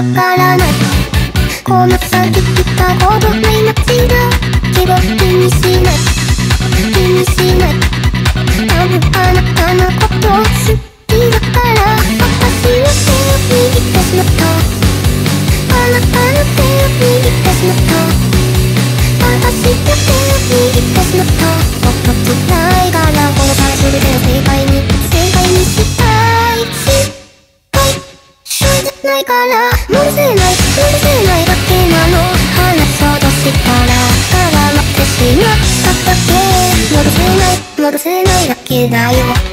わから。ないこの先来たほどない街だけど気にしない気にしない多分あなたのこと好きだから。私は手を握ってしまったあなたの手を握ってしまった私が手を握ってしまったもっと辛いから。この際全てを正解に正解にしたいしはいしないから。けだよ。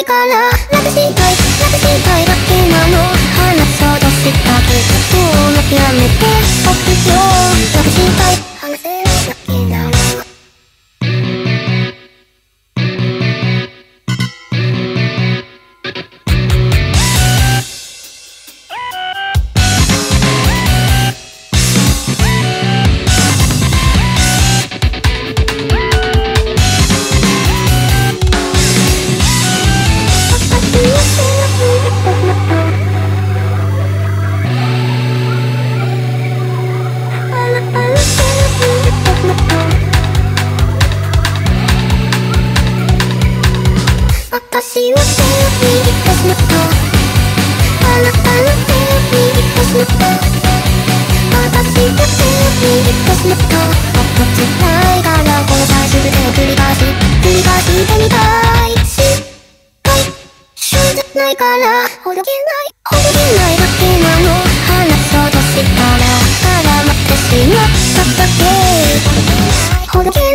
ないから。楽したい楽したいだけなないからほどけないほどけないだけなの話そうとしたら絡まってしまっただけほどけない